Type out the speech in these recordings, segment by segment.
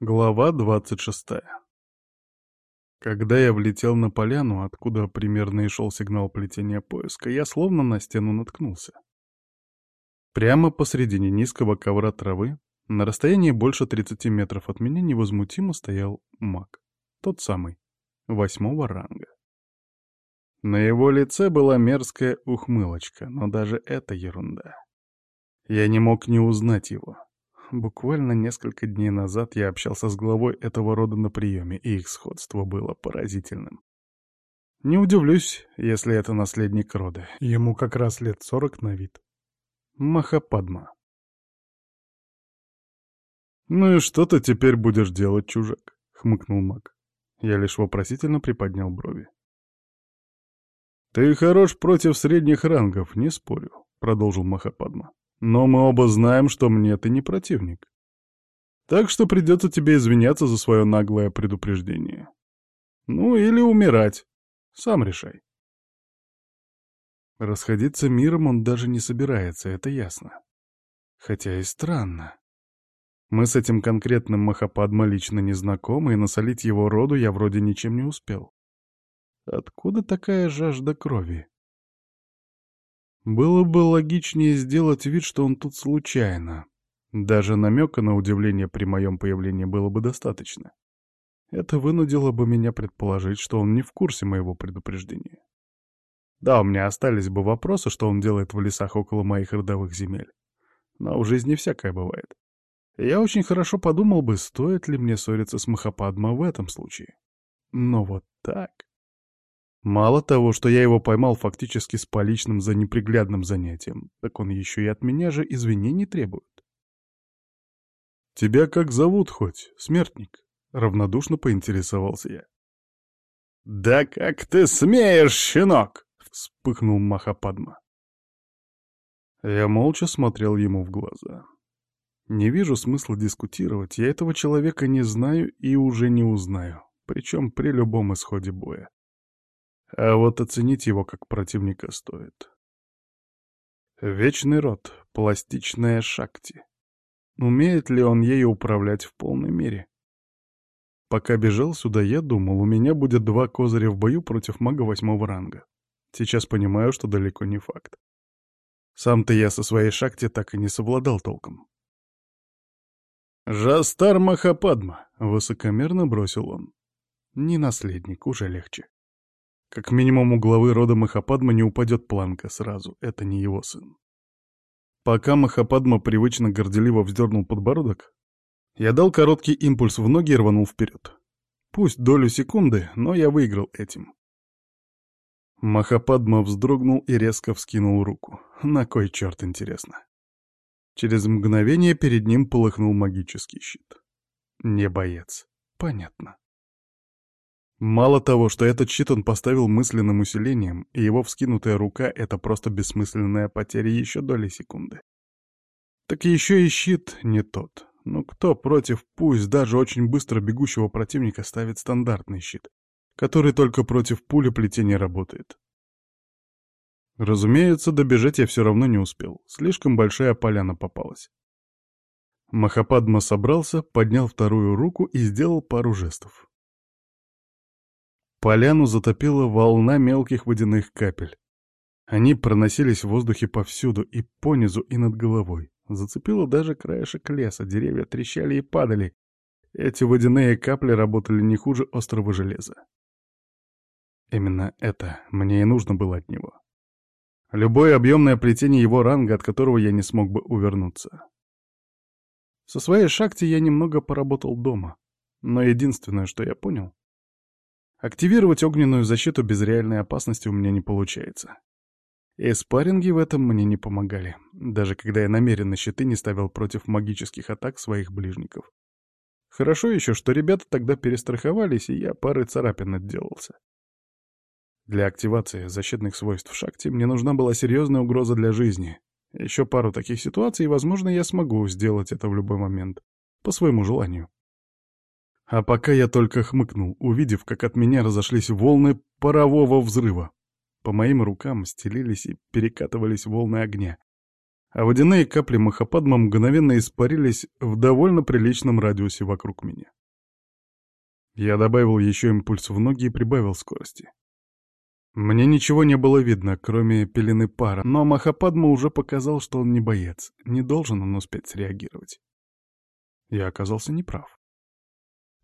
Глава 26. Когда я влетел на поляну, откуда примерно и шел сигнал плетения поиска, я словно на стену наткнулся. Прямо посредине низкого ковра травы, на расстоянии больше 30 метров от меня невозмутимо стоял маг. Тот самый, восьмого ранга. На его лице была мерзкая ухмылочка, но даже это ерунда. Я не мог не узнать его. Буквально несколько дней назад я общался с главой этого рода на приеме, и их сходство было поразительным. Не удивлюсь, если это наследник рода. Ему как раз лет сорок на вид. Махападма. «Ну и что ты теперь будешь делать, чужак?» — хмыкнул маг. Я лишь вопросительно приподнял брови. «Ты хорош против средних рангов, не спорю», — продолжил Махападма. Но мы оба знаем, что мне ты не противник. Так что придется тебе извиняться за свое наглое предупреждение. Ну или умирать. Сам решай. Расходиться миром он даже не собирается, это ясно. Хотя и странно. Мы с этим конкретным Махападма лично не знакомы, и насолить его роду я вроде ничем не успел. Откуда такая жажда крови? Было бы логичнее сделать вид, что он тут случайно. Даже намека на удивление при моем появлении было бы достаточно. Это вынудило бы меня предположить, что он не в курсе моего предупреждения. Да, у меня остались бы вопросы, что он делает в лесах около моих родовых земель. Но в жизни всякое бывает. Я очень хорошо подумал бы, стоит ли мне ссориться с Махападма в этом случае. Но вот так... Мало того, что я его поймал фактически с поличным за неприглядным занятием, так он еще и от меня же извинений требует. «Тебя как зовут хоть, смертник?» — равнодушно поинтересовался я. «Да как ты смеешь, щенок!» — вспыхнул Махападма. Я молча смотрел ему в глаза. Не вижу смысла дискутировать, я этого человека не знаю и уже не узнаю, причем при любом исходе боя. А вот оценить его как противника стоит. Вечный род, пластичная шакти. Умеет ли он ею управлять в полной мере? Пока бежал сюда, я думал, у меня будет два козыря в бою против мага восьмого ранга. Сейчас понимаю, что далеко не факт. Сам-то я со своей шакти так и не совладал толком. «Жастар Махападма!» — высокомерно бросил он. «Не наследник, уже легче. Как минимум у главы рода Махападма не упадет планка сразу, это не его сын. Пока Махападма привычно горделиво вздернул подбородок, я дал короткий импульс в ноги и рванул вперед. Пусть долю секунды, но я выиграл этим. Махападма вздрогнул и резко вскинул руку. На кой черт, интересно? Через мгновение перед ним полыхнул магический щит. Не боец. Понятно. Мало того, что этот щит он поставил мысленным усилением, и его вскинутая рука — это просто бессмысленная потеря еще доли секунды. Так еще и щит не тот. Ну кто против, пусть даже очень быстро бегущего противника ставит стандартный щит, который только против пули плетения работает. Разумеется, добежать я все равно не успел, слишком большая поляна попалась. Махападма собрался, поднял вторую руку и сделал пару жестов. Поляну затопила волна мелких водяных капель. Они проносились в воздухе повсюду, и понизу, и над головой. Зацепило даже краешек леса, деревья трещали и падали. Эти водяные капли работали не хуже острого железа. Именно это мне и нужно было от него. Любое объемное плетение его ранга, от которого я не смог бы увернуться. Со своей шахте я немного поработал дома, но единственное, что я понял, Активировать огненную защиту без реальной опасности у меня не получается. И спарринги в этом мне не помогали, даже когда я намеренно щиты не ставил против магических атак своих ближников. Хорошо еще, что ребята тогда перестраховались, и я пары царапин отделался. Для активации защитных свойств шахте мне нужна была серьезная угроза для жизни. Еще пару таких ситуаций, и, возможно, я смогу сделать это в любой момент, по своему желанию. А пока я только хмыкнул, увидев, как от меня разошлись волны парового взрыва. По моим рукам стелились и перекатывались волны огня. а водяные капли махападма мгновенно испарились в довольно приличном радиусе вокруг меня. Я добавил еще импульс в ноги и прибавил скорости. Мне ничего не было видно, кроме пелены пара, но Махападма уже показал, что он не боец, не должен он успеть среагировать. Я оказался неправ.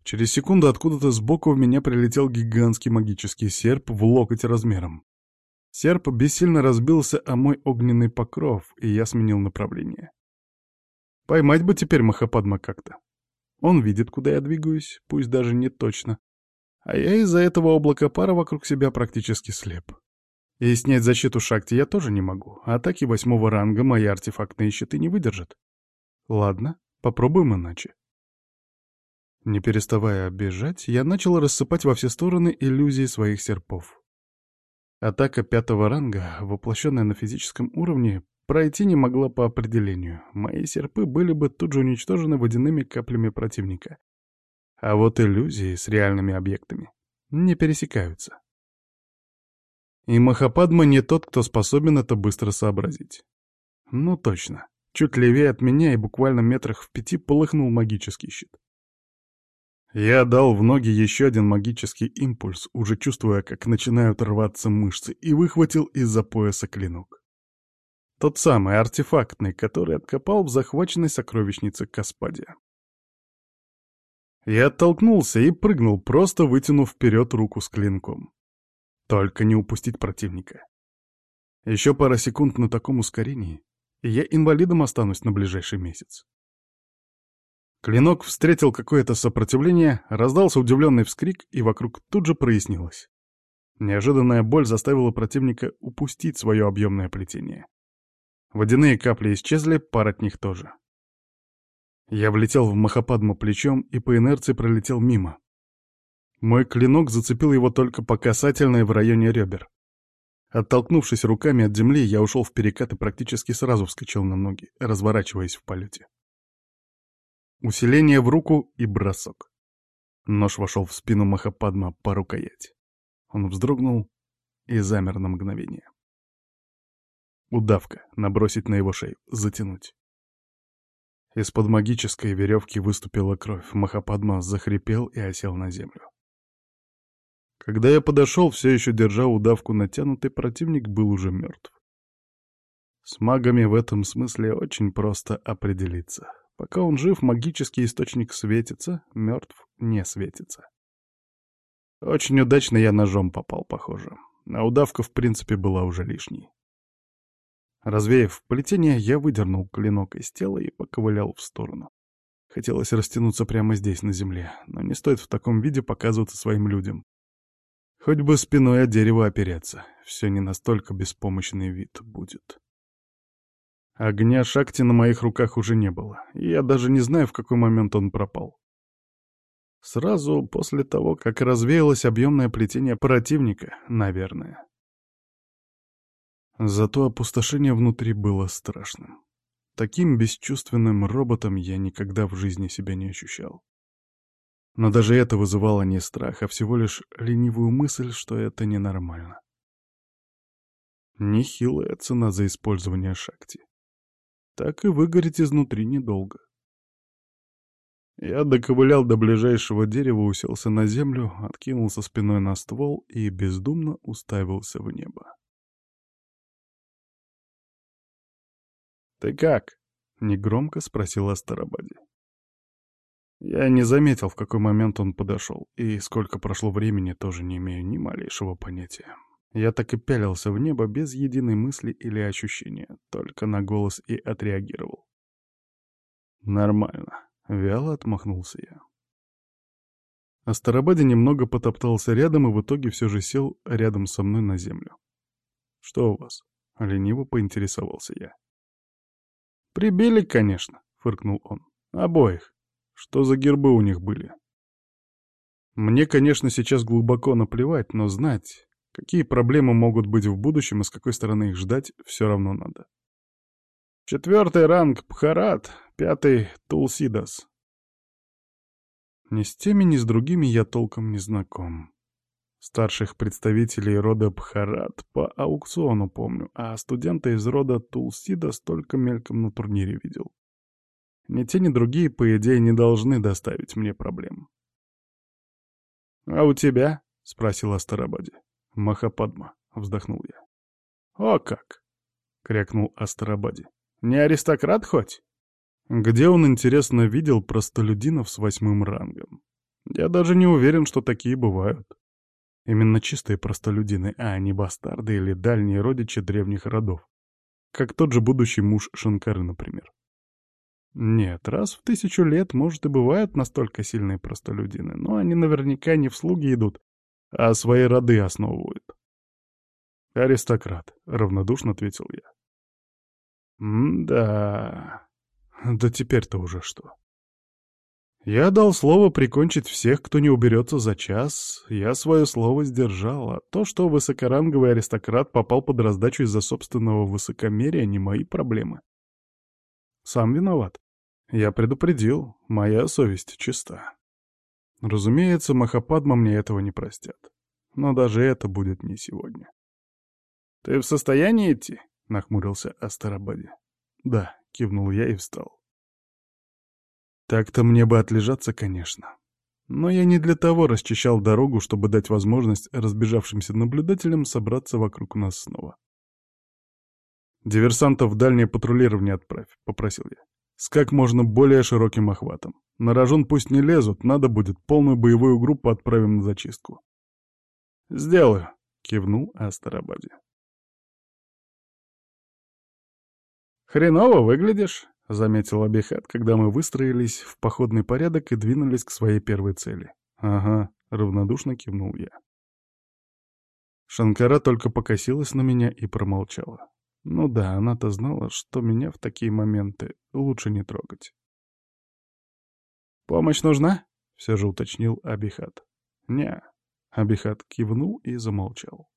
Через секунду откуда-то сбоку в меня прилетел гигантский магический серп в локоть размером. Серп бессильно разбился о мой огненный покров, и я сменил направление. Поймать бы теперь Махападма как-то. Он видит, куда я двигаюсь, пусть даже не точно, а я из-за этого облака пара вокруг себя практически слеп. И снять защиту Шакти я тоже не могу. Атаки восьмого ранга мои артефактные щиты не выдержат. Ладно, попробуем иначе. Не переставая бежать, я начал рассыпать во все стороны иллюзии своих серпов. Атака пятого ранга, воплощенная на физическом уровне, пройти не могла по определению. Мои серпы были бы тут же уничтожены водяными каплями противника. А вот иллюзии с реальными объектами не пересекаются. И Махападма не тот, кто способен это быстро сообразить. Ну точно. Чуть левее от меня и буквально метрах в пяти полыхнул магический щит. Я дал в ноги еще один магический импульс, уже чувствуя, как начинают рваться мышцы, и выхватил из-за пояса клинок. Тот самый артефактный, который откопал в захваченной сокровищнице Каспадия. Я оттолкнулся и прыгнул, просто вытянув вперед руку с клинком. Только не упустить противника. Еще пара секунд на таком ускорении, и я инвалидом останусь на ближайший месяц. Клинок встретил какое-то сопротивление, раздался удивленный вскрик, и вокруг тут же прояснилось. Неожиданная боль заставила противника упустить свое объемное плетение. Водяные капли исчезли, пар от них тоже. Я влетел в Махападму плечом и по инерции пролетел мимо. Мой клинок зацепил его только по касательной в районе ребер. Оттолкнувшись руками от земли, я ушел в перекат и практически сразу вскочил на ноги, разворачиваясь в полете. Усиление в руку и бросок. Нож вошел в спину Махападма по рукоять. Он вздрогнул и замер на мгновение. Удавка, набросить на его шею, затянуть. Из-под магической веревки выступила кровь. Махападма захрипел и осел на землю. Когда я подошел, все еще держа удавку натянутой, противник был уже мертв. С магами в этом смысле очень просто определиться. Пока он жив, магический источник светится, мертв не светится. Очень удачно я ножом попал, похоже. А удавка, в принципе, была уже лишней. Развеяв плетение, я выдернул клинок из тела и поковылял в сторону. Хотелось растянуться прямо здесь, на земле, но не стоит в таком виде показываться своим людям. Хоть бы спиной о дерево опереться, все не настолько беспомощный вид будет. Огня шакти на моих руках уже не было, и я даже не знаю, в какой момент он пропал. Сразу после того, как развеялось объемное плетение противника, наверное. Зато опустошение внутри было страшным. Таким бесчувственным роботом я никогда в жизни себя не ощущал. Но даже это вызывало не страх, а всего лишь ленивую мысль, что это ненормально. Нехилая цена за использование шакти. Так и выгореть изнутри недолго. Я доковылял до ближайшего дерева, уселся на землю, откинулся спиной на ствол и бездумно уставился в небо. «Ты как?» — негромко спросил Астарабаде. Я не заметил, в какой момент он подошел, и сколько прошло времени, тоже не имею ни малейшего понятия. Я так и пялился в небо без единой мысли или ощущения, только на голос и отреагировал. «Нормально», — вяло отмахнулся я. Астарабаде немного потоптался рядом и в итоге все же сел рядом со мной на землю. «Что у вас?» — лениво поинтересовался я. «Прибили, конечно», — фыркнул он. «Обоих. Что за гербы у них были?» Мне, конечно, сейчас глубоко наплевать, но знать, какие проблемы могут быть в будущем и с какой стороны их ждать, все равно надо. Четвертый ранг — Пхарат, пятый — Тулсидас. Ни с теми, ни с другими я толком не знаком. Старших представителей рода Бхарат по аукциону помню, а студента из рода Тулсида столько мельком на турнире видел. Ни те, ни другие, по идее, не должны доставить мне проблем. «А у тебя?» — спросил Астарабаде. «Махападма», — вздохнул я. «О как!» — крякнул Астарабаде. «Не аристократ хоть?» Где он, интересно, видел простолюдинов с восьмым рангом? Я даже не уверен, что такие бывают. Именно чистые простолюдины, а не бастарды или дальние родичи древних родов. Как тот же будущий муж Шанкары, например. Нет, раз в тысячу лет, может, и бывают настолько сильные простолюдины, но они наверняка не в слуги идут, а свои роды основывают. «Аристократ», — равнодушно ответил я. «М-да... Да теперь-то уже что?» Я дал слово прикончить всех, кто не уберется за час. Я свое слово сдержал, а то, что высокоранговый аристократ попал под раздачу из-за собственного высокомерия, не мои проблемы. Сам виноват. Я предупредил, моя совесть чиста. Разумеется, Махападма мне этого не простят. Но даже это будет не сегодня. «Ты в состоянии идти?» — нахмурился Астарабаде. «Да», — кивнул я и встал. Так-то мне бы отлежаться, конечно. Но я не для того расчищал дорогу, чтобы дать возможность разбежавшимся наблюдателям собраться вокруг нас снова. «Диверсантов в дальнее патрулирование отправь», — попросил я. «С как можно более широким охватом. На рожон пусть не лезут, надо будет, полную боевую группу отправим на зачистку». «Сделаю», — кивнул Астарабаде. «Хреново выглядишь», — заметил Абихат, когда мы выстроились в походный порядок и двинулись к своей первой цели. «Ага», — равнодушно кивнул я. Шанкара только покосилась на меня и промолчала. Ну да, она-то знала, что меня в такие моменты лучше не трогать. «Помощь нужна?» — все же уточнил Абихат. «Не». Абихат кивнул и замолчал.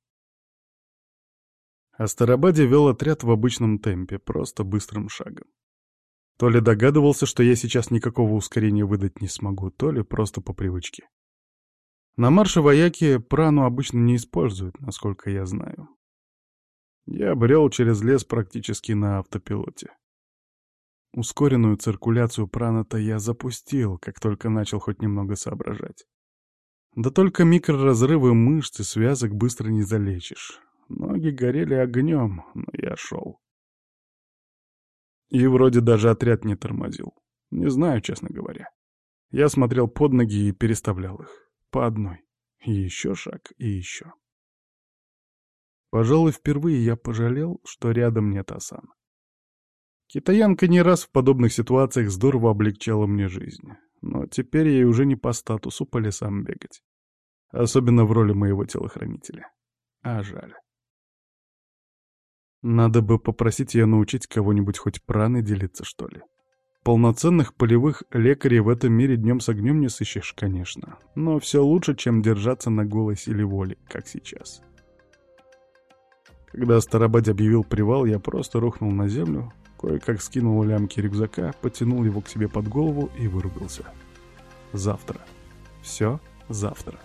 Астарабаде вел отряд в обычном темпе, просто быстрым шагом. То ли догадывался, что я сейчас никакого ускорения выдать не смогу, то ли просто по привычке. На марше вояки прану обычно не используют, насколько я знаю. Я брел через лес практически на автопилоте. Ускоренную циркуляцию прана-то я запустил, как только начал хоть немного соображать. Да только микроразрывы мышц и связок быстро не залечишь. Ноги горели огнем, но я шел. И вроде даже отряд не тормозил. Не знаю, честно говоря. Я смотрел под ноги и переставлял их. По одной. И еще шаг, и еще. Пожалуй, впервые я пожалел, что рядом нет Асана. Китаянка не раз в подобных ситуациях здорово облегчала мне жизнь. Но теперь ей уже не по статусу по лесам бегать. Особенно в роли моего телохранителя. А жаль. Надо бы попросить ее научить кого-нибудь хоть праной делиться, что ли. Полноценных полевых лекарей в этом мире днем с огнем не сыщешь, конечно. Но все лучше, чем держаться на голой силе воли, как сейчас. Когда Старобадь объявил привал, я просто рухнул на землю, кое-как скинул лямки рюкзака, потянул его к себе под голову и вырубился. Завтра. Все завтра.